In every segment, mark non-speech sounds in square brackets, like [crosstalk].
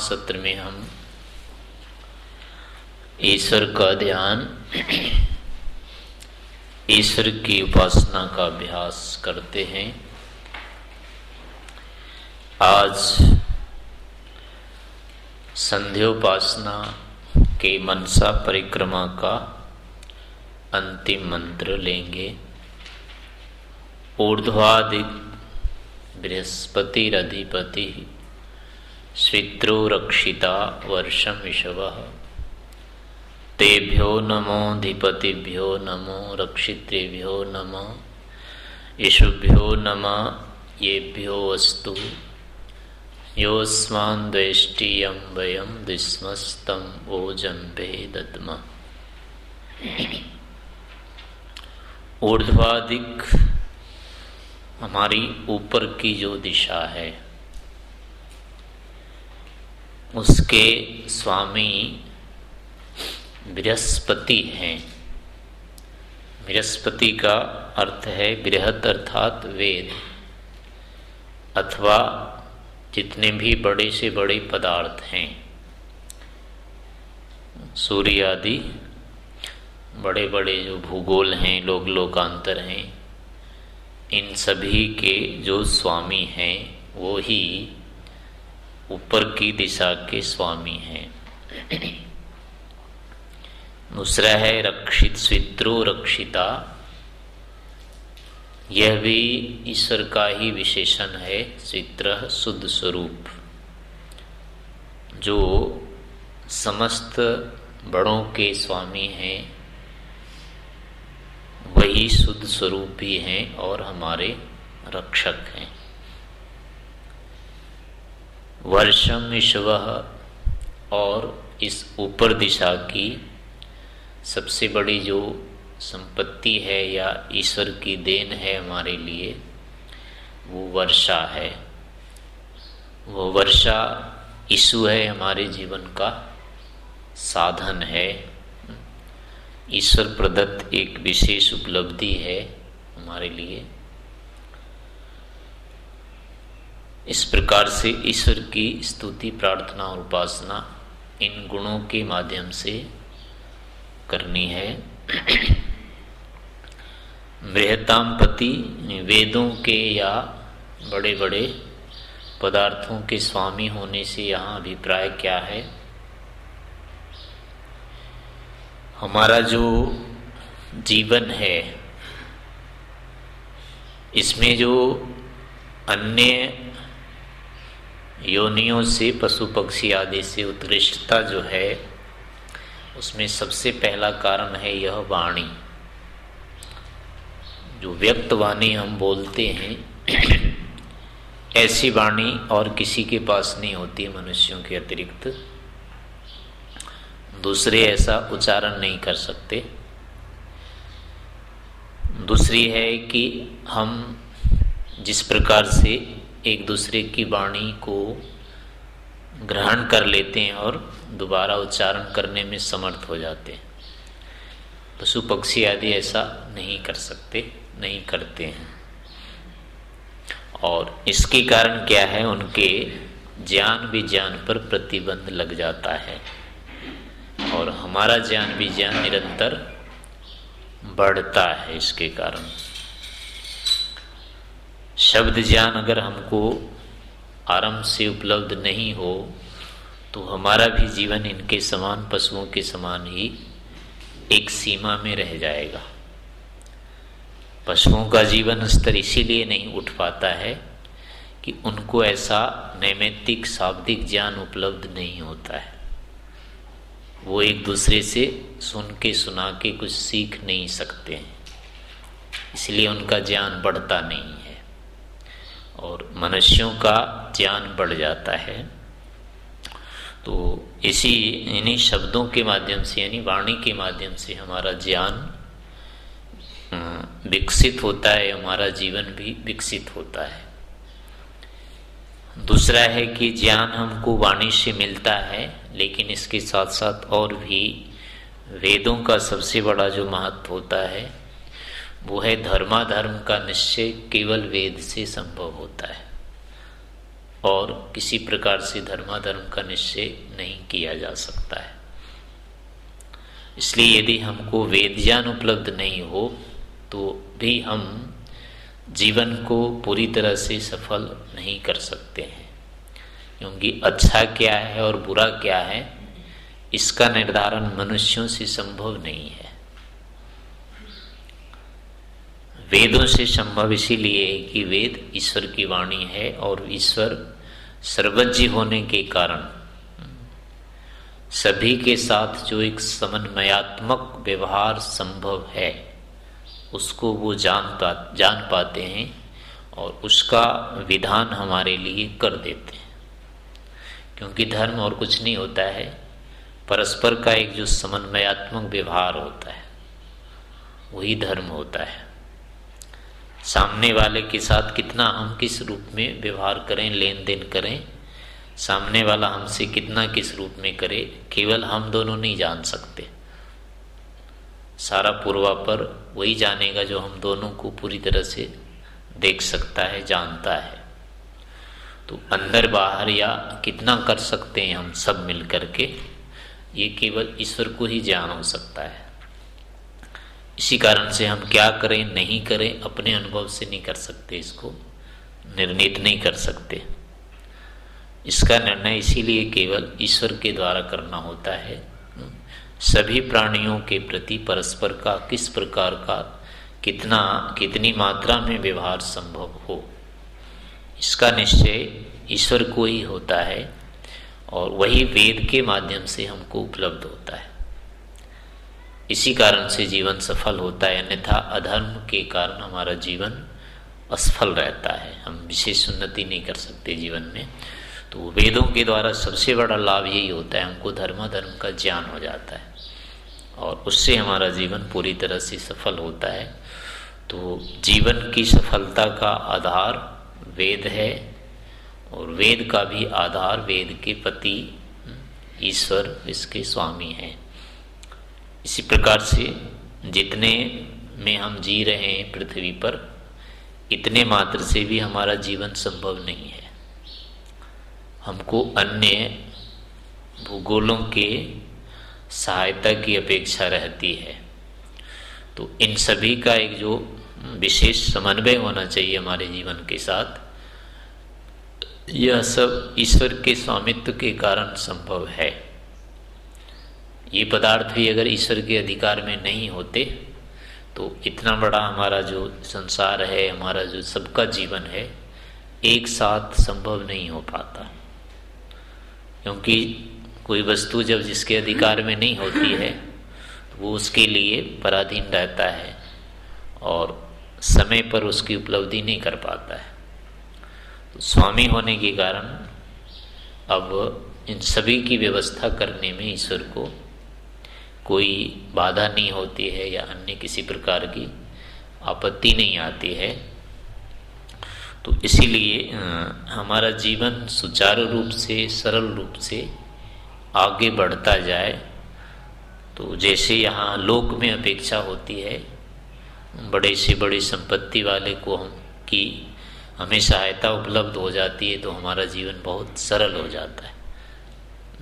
सत्र में हम ईश्वर का ध्यान, ईश्वर की उपासना का अभ्यास करते हैं। आज संध्योपासना के मनसा परिक्रमा का अंतिम मंत्र लेंगे। ऊर्ध्वादि बृहस्पतिरधिपति स्वित्रो रक्षिता वर्षम विषव। तेभ्यो नमो धिपतिभ्यो नमो रक्षितृभ्यो नम ईशुभ्यो नम, येभ्यो अस्तु। योस्मान् द्वेष्टियं वयं दिस्मस्तं ओजम्भे दद्म ऊर्ध्वाधिक हमारी ऊपर की जो दिशा है उसके स्वामी बृहस्पति हैं। बृहस्पति का अर्थ है बृहत अर्थात वेद, अथवा जितने भी बड़े से बड़े पदार्थ हैं। सूर्य आदि, बड़े बड़े जो भूगोल हैं लोक लोकांतर हैं, इन सभी के जो स्वामी हैं, वो ही ऊपर की दिशा के स्वामी हैं। दूसरा है रक्षित स्वित्रो रक्षिता। यह भी ईश्वर का ही विशेषण है स्वित्र शुद्ध स्वरूप। जो समस्त बड़ों के स्वामी हैं, वही शुद्ध स्वरूप भी हैं और हमारे रक्षक हैं। वर्षम ईश्व और इस ऊपर दिशा की सबसे बड़ी जो संपत्ति है या ईश्वर की देन है हमारे लिए, वो वर्षा है। वो वर्षा ईशु है हमारे जीवन का साधन है। ईश्वर प्रदत्त एक विशेष उपलब्धि है हमारे लिए। इस प्रकार से ईश्वर की स्तुति, प्रार्थना और उपासना इन गुणों के माध्यम से करनी है। बृहताम पति वेदों के या बड़े बड़े पदार्थों के स्वामी होने से यहाँ अभिप्राय क्या है? हमारा जो जीवन है, इसमें जो अन्य योनियों से पशु पक्षी आदि से उत्कृष्टता जो है, उसमें सबसे पहला कारण है यह वाणी। जो व्यक्त वाणी हम बोलते हैं, ऐसी वाणी और किसी के पास नहीं होती मनुष्यों के अतिरिक्त। दूसरे ऐसा उच्चारण नहीं कर सकते। दूसरी है कि हम जिस प्रकार से एक दूसरे की वाणी को ग्रहण कर लेते हैं और दोबारा उच्चारण करने में समर्थ हो जाते हैं। पशु पक्षी आदि ऐसा नहीं कर सकते, नहीं करते हैं। और इसके कारण क्या है, उनके ज्ञान विज्ञान पर प्रतिबंध लग जाता है। और हमारा ज्ञान विज्ञान निरंतर बढ़ता है इसके कारण। शब्द ज्ञान अगर हमको आरंभ से उपलब्ध नहीं हो तो हमारा भी जीवन इनके समान, पशुओं के समान ही एक सीमा में रह जाएगा। पशुओं का जीवन स्तर इसीलिए नहीं उठ पाता है कि उनको ऐसा नैमित्तिक, शाब्दिक ज्ञान उपलब्ध नहीं होता है। वो एक दूसरे से सुन के, सुना के कुछ सीख नहीं सकते हैं। इसलिए उनका ज्ञान बढ़ता नहीं। है और मनुष्यों का ज्ञान बढ़ जाता है। तो इसी, इन्हीं शब्दों के माध्यम से, यानी वाणी के माध्यम से हमारा ज्ञान विकसित होता है, हमारा जीवन भी विकसित होता है। दूसरा है कि ज्ञान हमको वाणी से मिलता है, लेकिन इसके साथ साथ और भी वेदों का सबसे बड़ा जो महत्व होता है वो है धर्माधर्म का निश्चय केवल वेद से संभव होता है। और किसी प्रकार से धर्माधर्म का निश्चय नहीं किया जा सकता है। इसलिए यदि हमको वेद ज्ञान उपलब्ध नहीं हो तो भी हम जीवन को पूरी तरह से सफल नहीं कर सकते हैं। क्योंकि अच्छा क्या है और बुरा क्या है, इसका निर्धारण मनुष्यों से संभव नहीं है। वेदों से संभव इसीलिए कि वेद ईश्वर की वाणी है और ईश्वर सर्वज्ञ होने के कारण। सभी के साथ जो एक समन्वयात्मक व्यवहार संभव है, उसको वो जान पा, जान पाते हैं और उसका विधान हमारे लिए कर देते हैं। क्योंकि धर्म और कुछ नहीं होता है, परस्पर का एक जो समन्वयात्मक व्यवहार होता है, वही धर्म होता है। सामने वाले के साथ कितना हम किस रूप में व्यवहार करें लेन देन करें, सामने वाला हमसे कितना किस रूप में करे, केवल हम दोनों नहीं जान सकते। सारा पूर्वापर वही जानेगा जो हम दोनों को पूरी तरह से देख सकता है, जानता है। तो अंदर बाहर या कितना कर सकते हैं हम सब मिल करके ये केवल ईश्वर को ही ज्ञान हो सकता है। इसी कारण से हम क्या करें, नहीं करें, अपने अनुभव से नहीं कर सकते, इसको निर्णित नहीं कर सकते। इसका निर्णय इसीलिए केवल ईश्वर के द्वारा करना होता है। सभी प्राणियों के प्रति परस्पर का किस प्रकार का, कितना, कितनी मात्रा में व्यवहार संभव हो, इसका निश्चय ईश्वर को ही होता है और वही वेद के माध्यम से हमको उपलब्ध होता है। इसी कारण से जीवन सफल होता है, अन्यथा अधर्म के कारण हमारा जीवन असफल रहता है। हम विशेष उन्नति नहीं कर सकते जीवन में। तो वेदों के द्वारा सबसे बड़ा लाभ यही होता है, हमको धर्माधर्म का ज्ञान हो जाता है और उससे हमारा जीवन पूरी तरह से सफल होता है। तो जीवन की सफलता का आधार वेद है और वेद का भी आधार वेद के पति ईश्वर, इसके स्वामी हैं। इसी प्रकार से जितने में हम जी रहे हैं पृथ्वी पर, इतने मात्र से भी हमारा जीवन संभव नहीं है। हमको अन्य भूगोलों के सहायता की अपेक्षा रहती है। तो इन सभी का एक जो विशेष समन्वय होना चाहिए हमारे जीवन के साथ, यह सब ईश्वर के स्वामित्व के कारण संभव है। ये पदार्थ भी अगर ईश्वर के अधिकार में नहीं होते तो इतना बड़ा हमारा जो संसार है, हमारा जो सबका जीवन है, एक साथ संभव नहीं हो पाता। क्योंकि कोई वस्तु जब जिसके अधिकार में नहीं होती है तो वो उसके लिए पराधीन रहता है और समय पर उसकी उपलब्धि नहीं कर पाता है। तो स्वामी होने के कारण अब इन सभी की व्यवस्था करने में ईश्वर को कोई बाधा नहीं होती है या अन्य किसी प्रकार की आपत्ति नहीं आती है। तो इसीलिए हमारा जीवन सुचारू रूप से, सरल रूप से आगे बढ़ता जाए। तो जैसे यहाँ लोक में अपेक्षा होती है, बड़े से बड़ी संपत्ति वाले को हम, की हमें सहायता उपलब्ध हो जाती है तो हमारा जीवन बहुत सरल हो जाता है।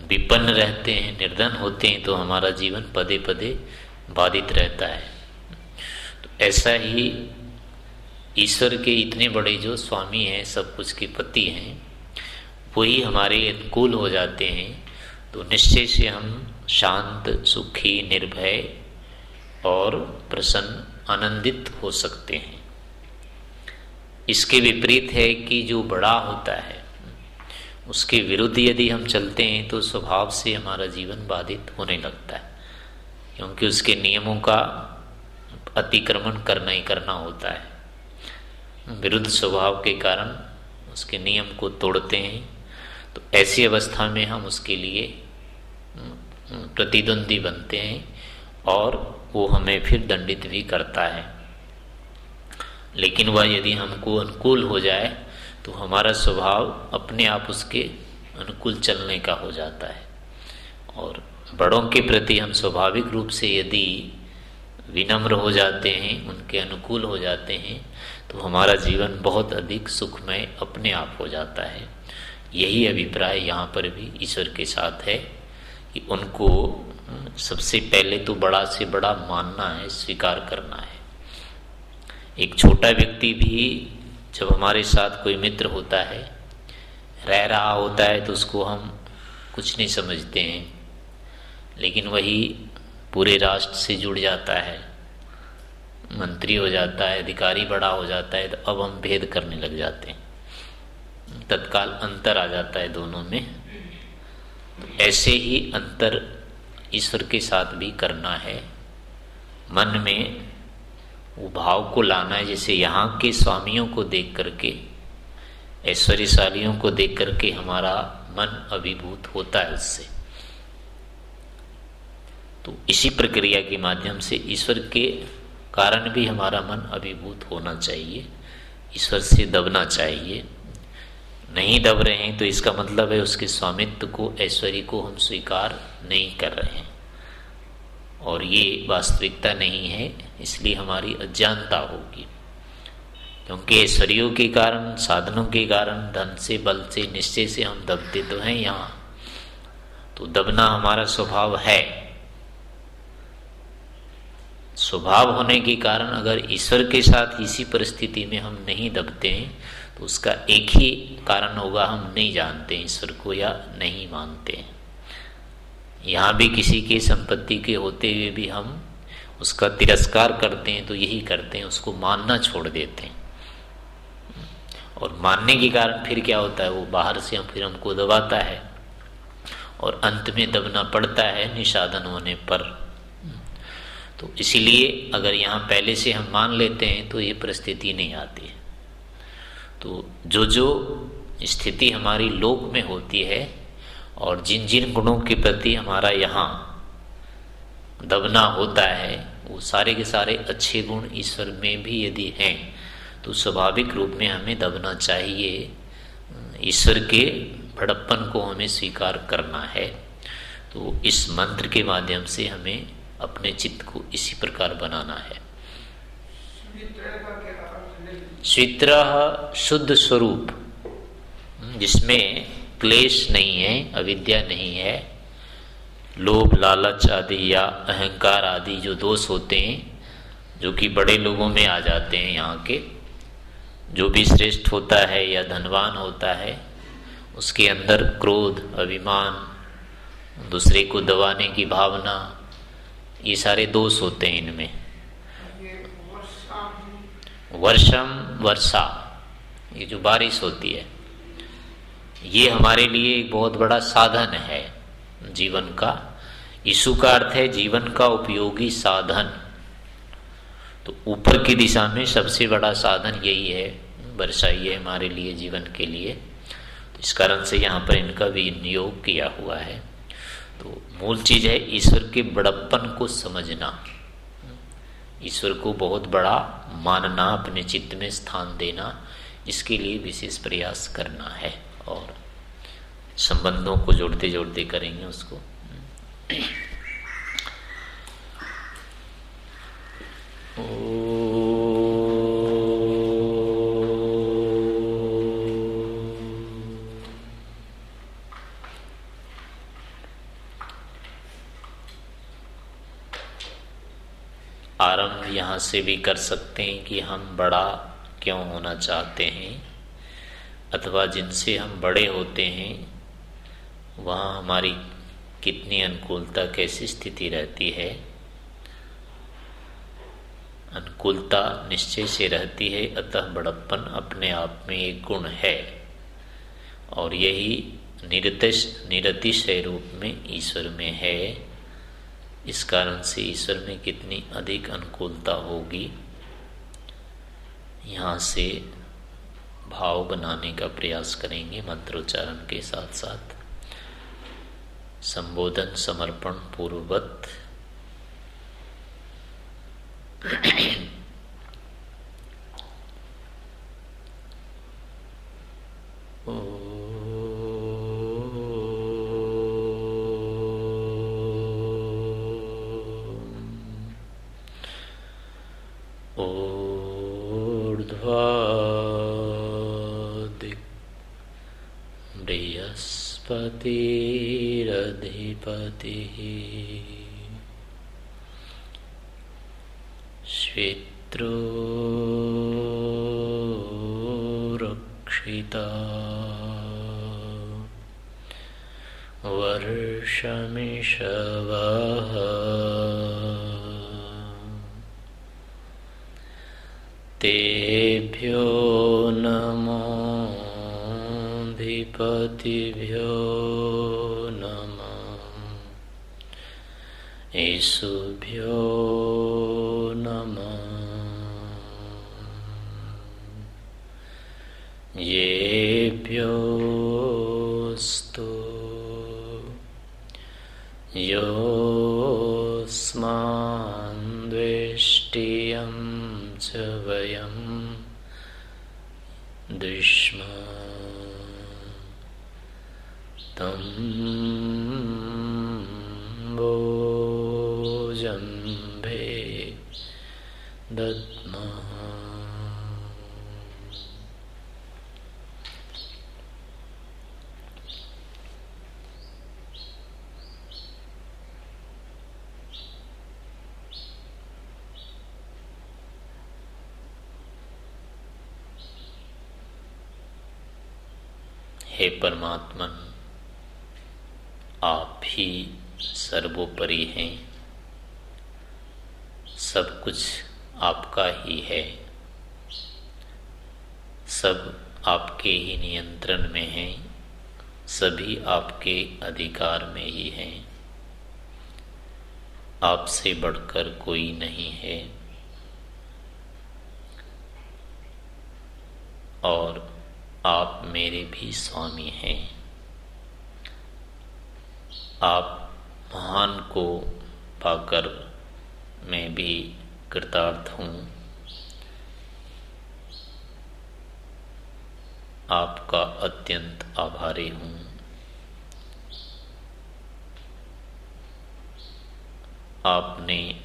विपन्न रहते हैं, निर्धन होते हैं तो हमारा जीवन पदे पदे बाधित रहता है। तो ऐसा ही ईश्वर के इतने बड़े जो स्वामी हैं, सब कुछ के पति हैं, वही हमारे अनुकूल हो जाते हैं। तो निश्चय से हम शांत, सुखी, निर्भय और प्रसन्न, आनंदित हो सकते हैं। इसके विपरीत है कि जो बड़ा होता है उसके विरुद्ध यदि हम चलते हैं तो स्वभाव से हमारा जीवन बाधित होने लगता है। क्योंकि उसके नियमों का अतिक्रमण करना ही करना होता है। विरुद्ध स्वभाव के कारण उसके नियम को तोड़ते हैं। तो ऐसी अवस्था में हम उसके लिए प्रतिद्वंदी बनते हैं और वो हमें फिर दंडित भी करता है। लेकिन वह यदि हमको अनुकूल हो जाए तो हमारा स्वभाव अपने आप उसके अनुकूल चलने का हो जाता है। और बड़ों के प्रति हम स्वाभाविक रूप से यदि विनम्र हो जाते हैं, उनके अनुकूल हो जाते हैं तो हमारा जीवन बहुत अधिक सुखमय अपने आप हो जाता है। यही अभिप्राय यहाँ पर भी ईश्वर के साथ है कि उनको सबसे पहले तो बड़ा से बड़ा मानना है, स्वीकार करना है। एक छोटा व्यक्ति भी जब हमारे साथ कोई मित्र होता है, रह रहा होता है तो उसको हम कुछ नहीं समझते हैं। लेकिन वही पूरे राष्ट्र से जुड़ जाता है, मंत्री हो जाता है, अधिकारी बड़ा हो जाता है तो अब हम भेद करने लग जाते हैं। तत्काल अंतर आ जाता है दोनों में। तो ऐसे ही अंतर ईश्वर के साथ भी करना है। मन में वो भाव को लाना है, जैसे यहाँ के स्वामियों को देख करके, ऐश्वर्यशालियों को देख करके हमारा मन अभिभूत होता है उससे तो इसी प्रक्रिया के माध्यम से ईश्वर के कारण भी हमारा मन अभिभूत होना चाहिए, ईश्वर से दबना चाहिए। नहीं दब रहे हैं तो इसका मतलब है उसके स्वामित्व को, ऐश्वर्य को हम स्वीकार नहीं कर रहे हैं। और ये वास्तविकता नहीं है, इसलिए हमारी अज्ञानता होगी। क्योंकि ऐश्वर्यों के कारण, साधनों के कारण, धन से, बल से, निश्चय से हम दबते तो हैं यहाँ। तो दबना हमारा स्वभाव है। स्वभाव होने के कारण अगर ईश्वर के साथ इसी परिस्थिति में हम नहीं दबते हैं तो उसका एक ही कारण होगा, हम नहीं जानते ईश्वर को या नहीं मानते हैं। यहाँ भी किसी की संपत्ति के होते हुए भी हम उसका तिरस्कार करते हैं तो यही करते हैं, उसको मानना छोड़ देते हैं। और मानने के कारण फिर क्या होता है, वो बाहर से हम फिर हमको दबाता है और अंत में दबना पड़ता है निषादन होने पर। तो इसीलिए अगर यहाँ पहले से हम मान लेते हैं तो ये परिस्थिति नहीं आती तो जो जो स्थिति हमारी लोक में होती है और जिन जिन गुणों के प्रति हमारा यहाँ दबना होता है, वो सारे के सारे अच्छे गुण ईश्वर में भी यदि हैं तो स्वाभाविक रूप में हमें दबना चाहिए। ईश्वर के बड़प्पन को हमें स्वीकार करना है। तो इस मंत्र के माध्यम से हमें अपने चित्त को इसी प्रकार बनाना है। शुद्ध स्वरूप, जिसमें क्लेश नहीं है, अविद्या नहीं है, लोभ, लालच आदि या अहंकार आदि जो दोष होते हैं, जो कि बड़े लोगों में आ जाते हैं यहाँ के, जो भी श्रेष्ठ होता है या धनवान होता है, उसके अंदर क्रोध, अभिमान, दूसरे को दबाने की भावना, ये सारे दोष होते हैं इनमें। वर्षम, वर्षा, ये जो बारिश होती है। ये हमारे लिए एक बहुत बड़ा साधन है जीवन का। यीशु का अर्थ है जीवन का उपयोगी साधन। तो ऊपर की दिशा में सबसे बड़ा साधन यही है वर्षा ये हमारे लिए जीवन के लिए। तो इस कारण से यहाँ पर इनका विनियोग किया हुआ है। तो मूल चीज़ है ईश्वर के बड़प्पन को समझना। ईश्वर को बहुत बड़ा मानना, अपने चित्त में स्थान देना, इसके लिए विशेष प्रयास करना है। और संबंधों को जोड़ते जोड़ते करेंगे उसको। आरंभ यहाँ से भी कर सकते हैं कि हम बड़ा क्यों होना चाहते हैं। अथवा जिनसे हम बड़े होते हैं, वहाँ हमारी कितनी अनुकूलता, कैसी स्थिति रहती है? अनुकूलता निश्चय से रहती है, अतः बड़प्पन अपने आप में एक गुण है। और यही निरतिश निरतिशय रूप में ईश्वर में है। इस कारण से ईश्वर में कितनी अधिक अनुकूलता होगी? यहाँ से भाव बनाने का प्रयास करेंगे मंत्रोच्चारण के साथ साथ। संबोधन समर्पण पूर्ववत। बृहस्पतिरधिपतिः येभ्योऽस्तु। योऽस्मान्द्वेष्टियं च वयं दुष्म। तं भोजम्भे दद्मः हे परमात्मन आप ही सर्वोपरि हैं। सब कुछ आपका ही है। सब आपके ही नियंत्रण में हैं। सभी आपके अधिकार में ही हैं। आपसे बढ़कर कोई नहीं है और आप मेरे भी स्वामी हैं। आप महान को पाकर मैं भी कृतार्थ हूँ। आपका अत्यंत आभारी हूँ। आपने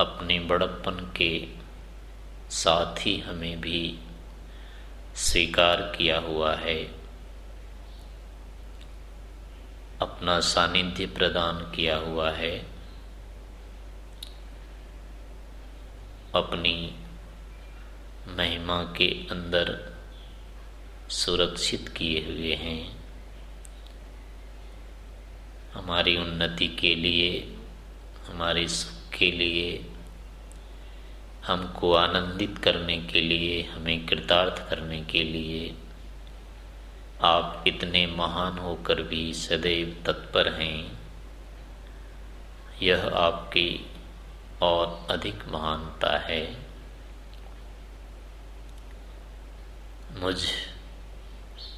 अपने बड़प्पन के साथ ही हमें भी स्वीकार किया हुआ है। अपना सानिध्य प्रदान किया हुआ है। अपनी महिमा के अंदर सुरक्षित किए हुए हैं। हमारी उन्नति के लिए, हमारे सुख के लिए हमको आनंदित करने के लिए, हमें कृतार्थ करने के लिए। आप इतने महान होकर भी सदैव तत्पर हैं। यह आपकी और अधिक महानता है। मुझ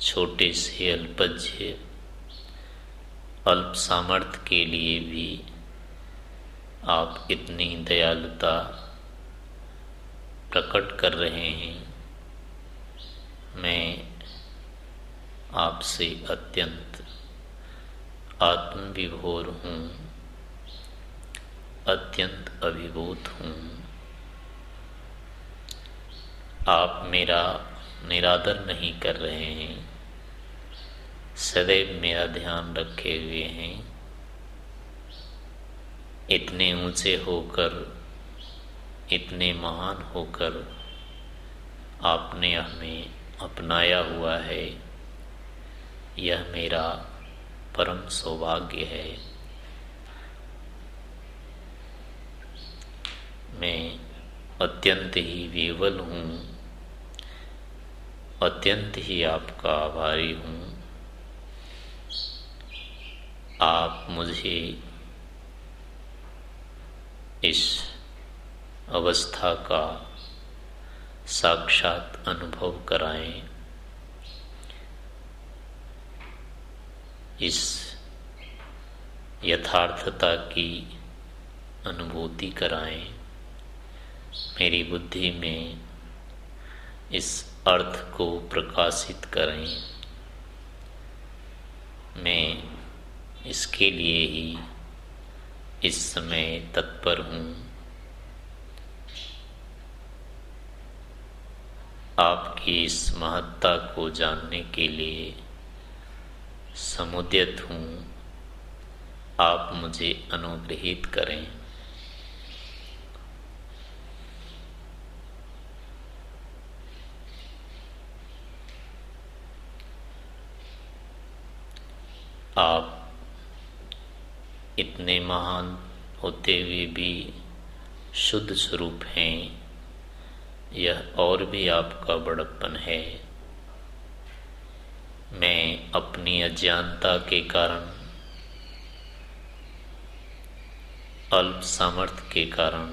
छोटे से अल्पज्य, अल्प सामर्थ्य के लिए भी आप इतनी दयालुता प्रकट कर रहे हैं। मैं आपसे अत्यंत आत्मविभोर हूँ, अत्यंत अभिभूत हूँ। आप मेरा निरादर नहीं कर रहे हैं, सदैव मेरा ध्यान रखे हुए हैं। इतने ऊँचे होकर इतने महान होकर आपने हमें अपनाया हुआ है। यह मेरा परम सौभाग्य है। मैं अत्यंत ही विवल हूँ, अत्यंत ही आपका आभारी हूँ। आप मुझे इस अवस्था का साक्षात अनुभव कराएँ। इस यथार्थता की अनुभूति कराएँ। मेरी बुद्धि में इस अर्थ को प्रकाशित करें। मैं इसके लिए ही इस समय तत्पर हूँ। आपकी इस महत्ता को जानने के लिए समुदित हूँ। आप मुझे अनुग्रहित करें। आप इतने महान होते हुए भी शुद्ध स्वरूप हैं। यह और भी आपका बड़प्पन है। मैं अपनी अज्ञानता के कारण अल्प सामर्थ्य के कारण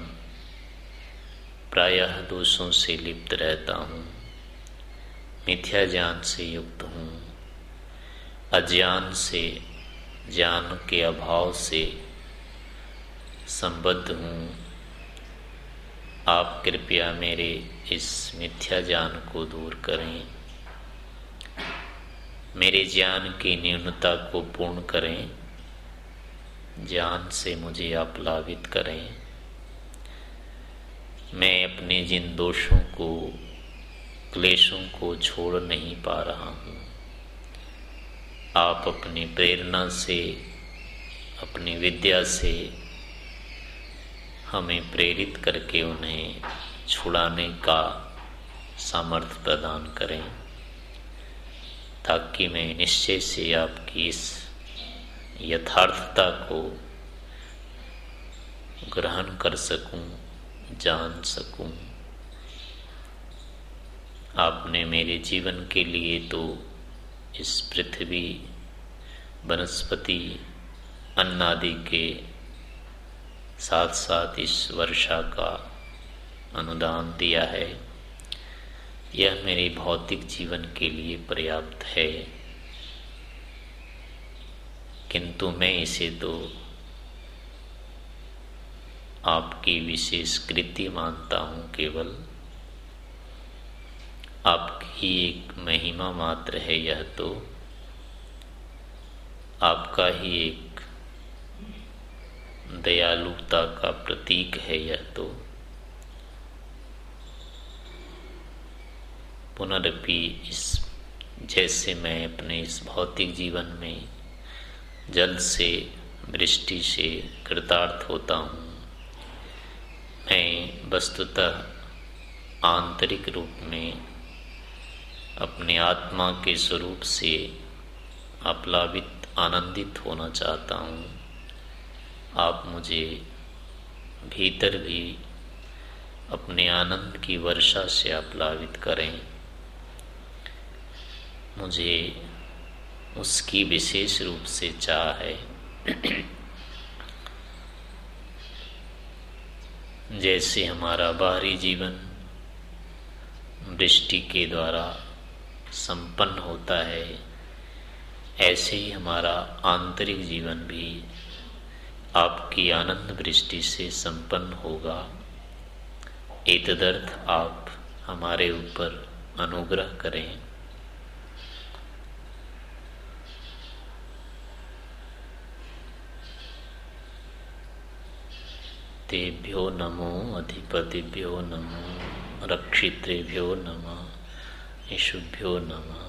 प्रायः दोषों से लिप्त रहता हूँ, मिथ्या ज्ञान से युक्त हूँ, अज्ञान से, ज्ञान के अभाव से संबद्ध हूँ। आप कृपया मेरे इस मिथ्या ज्ञान को दूर करें। मेरे ज्ञान की न्यूनता को पूर्ण करें। ज्ञान से मुझे आप्लावित करें। मैं अपने जिन दोषों को, क्लेशों को छोड़ नहीं पा रहा हूँ, आप अपनी प्रेरणा से, अपनी विद्या से हमें प्रेरित करके उन्हें छुड़ाने का सामर्थ्य प्रदान करें ताकि मैं निश्चय से आपकी इस यथार्थता को ग्रहण कर सकूँ, जान सकूँ। आपने मेरे जीवन के लिए तो इस पृथ्वी वनस्पति अन्नादि के साथ साथ इस वर्षा का अनुदान दिया है। यह मेरे भौतिक जीवन के लिए पर्याप्त है। किंतु मैं इसे तो आपकी विशेष कृति मानता हूँ केवल। आपकी एक महिमा मात्र है यह तो। आपका ही एक दयालुता का प्रतीक है यह तो। पुनरपि इस, जैसे मैं अपने इस भौतिक जीवन में जल से वृष्टि से कृतार्थ होता हूँ, मैं वस्तुतः आंतरिक रूप में अपने आत्मा के स्वरूप से अपलावित आनंदित होना चाहता हूँ। आप मुझे भीतर भी अपने आनंद की वर्षा से आप्लावित करें। मुझे उसकी विशेष रूप से चाह है। [clears throat] जैसे हमारा बाहरी जीवन वृष्टि के द्वारा संपन्न होता है, ऐसे ही हमारा आंतरिक जीवन भी आपकी आनंद वृष्टि से संपन्न होगा। एतदर्थ आप हमारे ऊपर अनुग्रह करें। तेभ्यो नमो अधिपतिभ्यो नमो रक्षित्रेभ्यो नमः ईशुभ्यो नमः।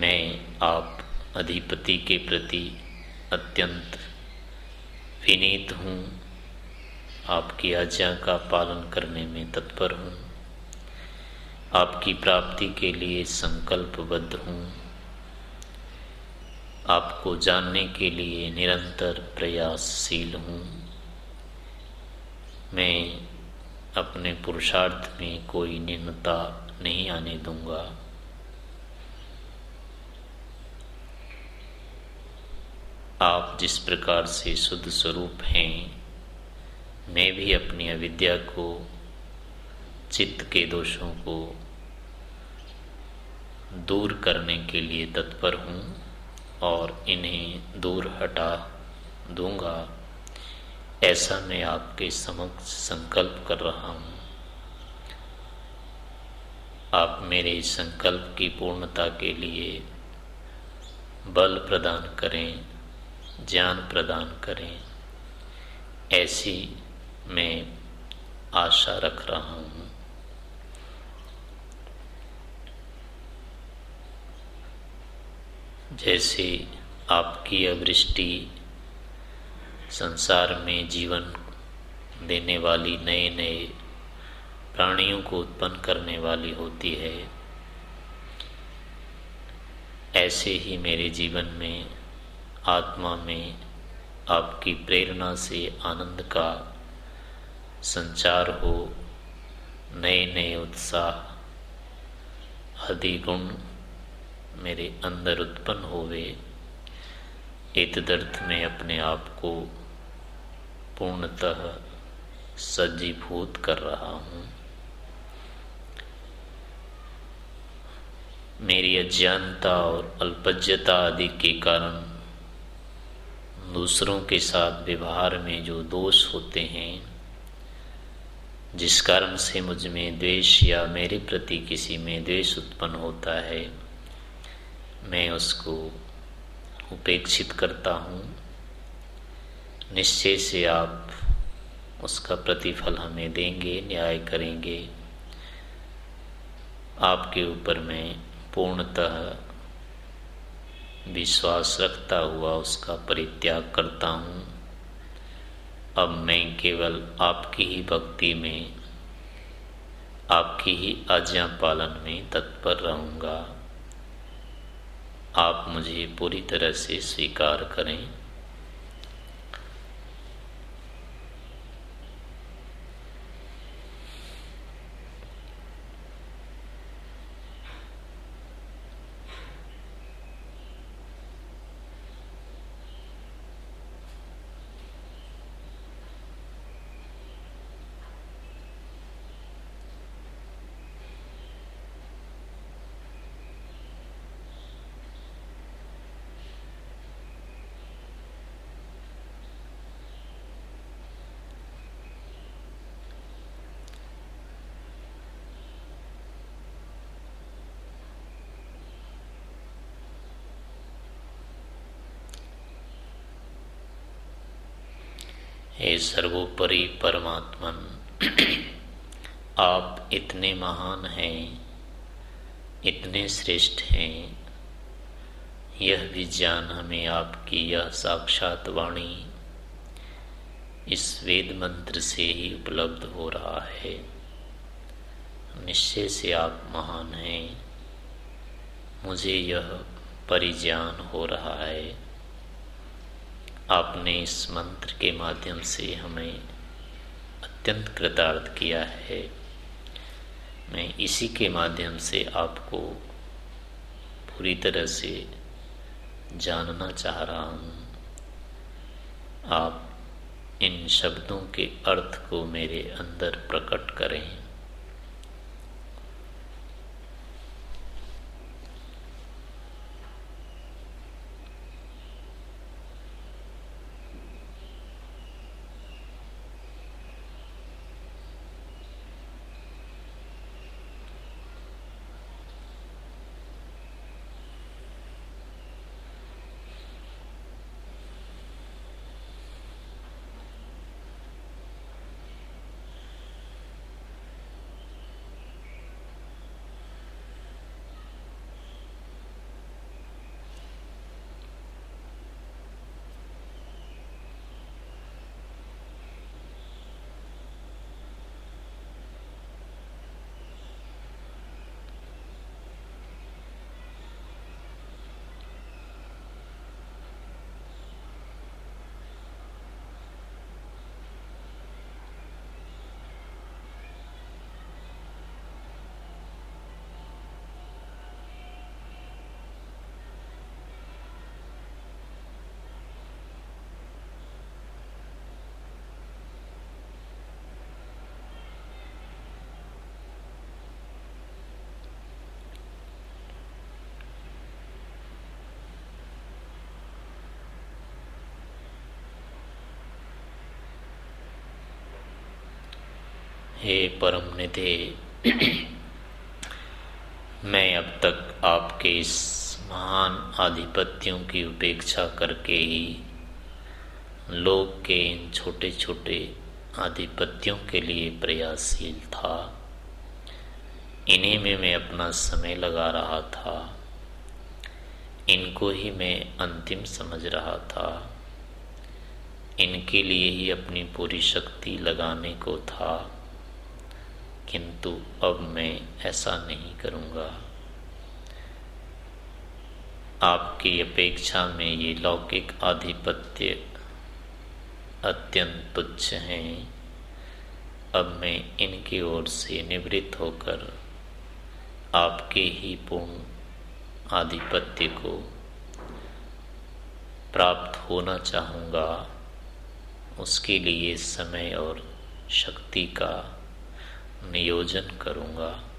मैं आप अधिपति के प्रति अत्यंत विनीत हूँ। आपकी आज्ञा का पालन करने में तत्पर हूँ। आपकी प्राप्ति के लिए संकल्पबद्ध हूँ। आपको जानने के लिए निरंतर प्रयासशील हूँ। मैं अपने पुरुषार्थ में कोई निम्नता नहीं आने दूँगा। आप जिस प्रकार से शुद्ध स्वरूप हैं, मैं भी अपनी अविद्या को, चित्त के दोषों को दूर करने के लिए तत्पर हूँ और इन्हें दूर हटा दूँगा, ऐसा मैं आपके समक्ष संकल्प कर रहा हूँ। आप मेरे संकल्प की पूर्णता के लिए बल प्रदान करें। ज्ञान प्रदान करें। ऐसी मैं आशा रख रहा हूँ। जैसे आपकी अवृष्टि संसार में जीवन देने वाली नए नए प्राणियों को उत्पन्न करने वाली होती है, ऐसे ही मेरे जीवन में आत्मा में आपकी प्रेरणा से आनंद का संचार हो नए नए उत्साह, आदि गुण मेरे अंदर उत्पन्न होवे। इतदर्थ में अपने आप को पूर्णतः सज्जीभूत कर रहा हूँ। मेरी अज्ञानता और अल्पज्यता आदि के कारण दूसरों के साथ व्यवहार में जो दोष होते हैं, जिस कारण से मुझमें द्वेष या मेरे प्रति किसी में द्वेष उत्पन्न होता है, मैं उसको उपेक्षित करता हूँ। निश्चय से आप उसका प्रतिफल हमें देंगे, न्याय करेंगे। आपके ऊपर मैं पूर्णतः विश्वास रखता हुआ उसका परित्याग करता हूँ। अब मैं केवल आपकी ही भक्ति में, आपकी ही आज्ञा पालन में तत्पर रहूँगा। आप मुझे पूरी तरह से स्वीकार करें हे सर्वोपरि परमात्मन [clears throat] आप इतने महान हैं, इतने श्रेष्ठ हैं, यह भी ज्ञान हमें आपकी यह साक्षात वाणी इस वेद मंत्र से ही उपलब्ध हो रहा है। निश्चय से आप महान हैं, मुझे यह परिज्ञान हो रहा है। आपने इस मंत्र के माध्यम से हमें अत्यंत कृतार्थ किया है। मैं इसी के माध्यम से आपको पूरी तरह से जानना चाह रहा हूँ। आप इन शब्दों के अर्थ को मेरे अंदर प्रकट करें। हे परम निधे, मैं अब तक आपके इस महान आधिपत्यों की उपेक्षा करके ही लोग के इन छोटे छोटे आधिपत्यों के लिए प्रयासशील था। इन्हीं में मैं अपना समय लगा रहा था। इनको ही मैं अंतिम समझ रहा था। इनके लिए ही अपनी पूरी शक्ति लगाने को था। किंतु अब मैं ऐसा नहीं करूँगा। आपकी अपेक्षा में ये लौकिक आधिपत्य अत्यंत तुच्छ हैं। अब मैं इनकी ओर से निवृत्त होकर आपके ही पूर्ण आधिपत्य को प्राप्त होना चाहूँगा। उसके लिए समय और शक्ति का नियोजन करूँगा।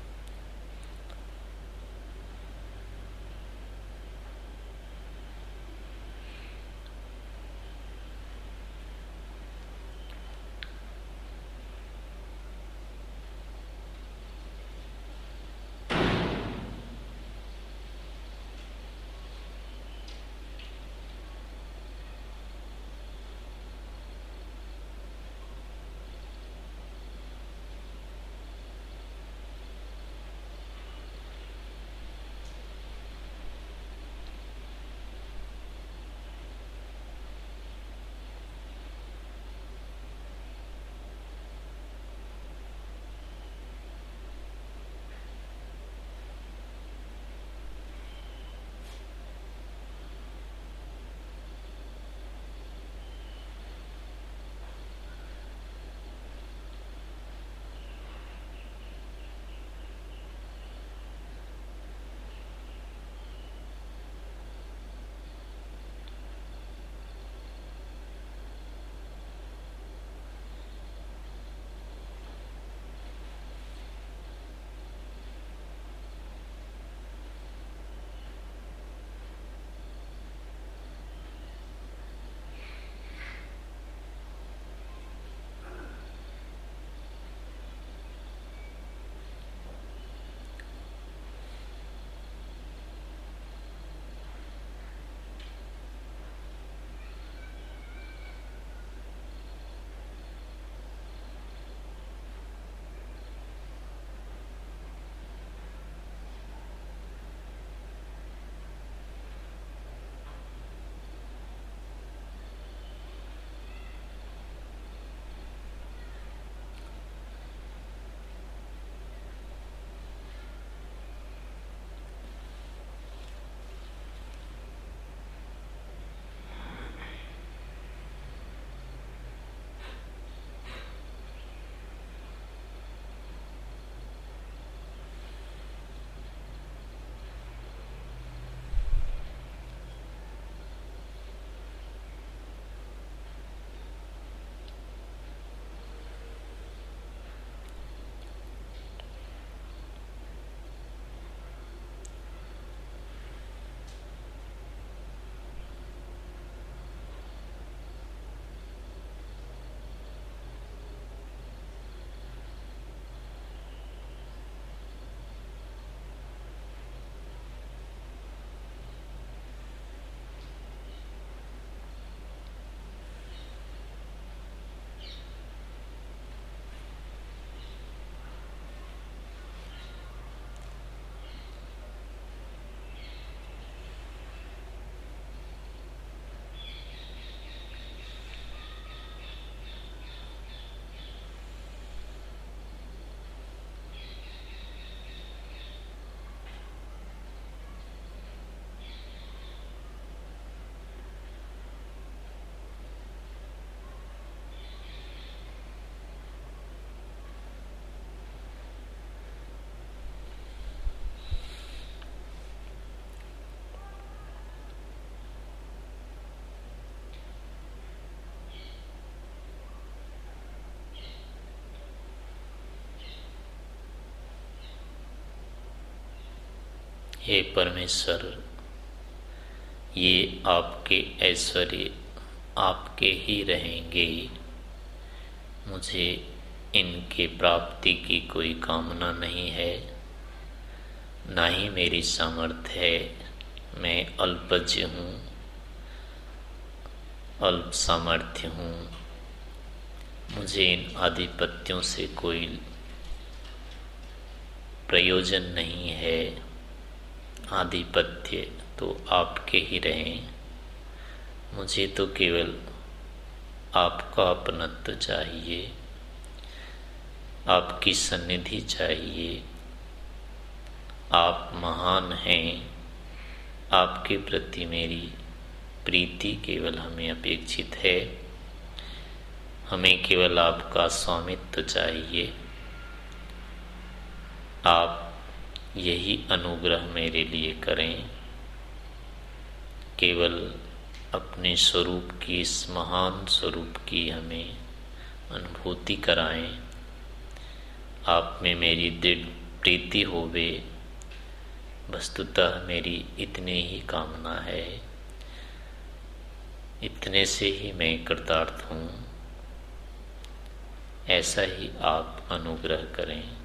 हे परमेश्वर, ये आपके ऐश्वर्य आपके ही रहेंगे। मुझे इनके प्राप्ति की कोई कामना नहीं है, ना ही मेरी सामर्थ्य है। मैं अल्पज्य हूँ, अल्प सामर्थ्य हूँ। मुझे इन आधिपत्यों से कोई प्रयोजन नहीं है। आधिपत्य तो आपके ही रहें। मुझे तो केवल आपका अपनत्व चाहिए, आपकी सन्निधि चाहिए। आप महान हैं, आपके प्रति मेरी प्रीति केवल हमें अपेक्षित है। हमें केवल आपका स्वामित्व चाहिए। आप यही अनुग्रह मेरे लिए करें। केवल अपने स्वरूप की, इस महान स्वरूप की हमें अनुभूति कराएँ। आप में मेरी दृढ़ प्रीति होवे। वस्तुतः मेरी इतनी ही कामना है। इतने से ही मैं कृतार्थ हूँ। ऐसा ही आप अनुग्रह करें।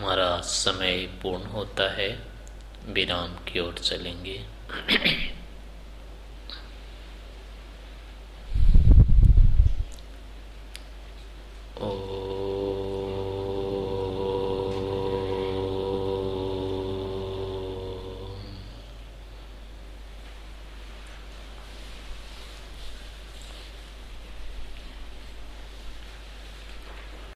हमारा समय पूर्ण होता है। विराम की ओर चलेंगे।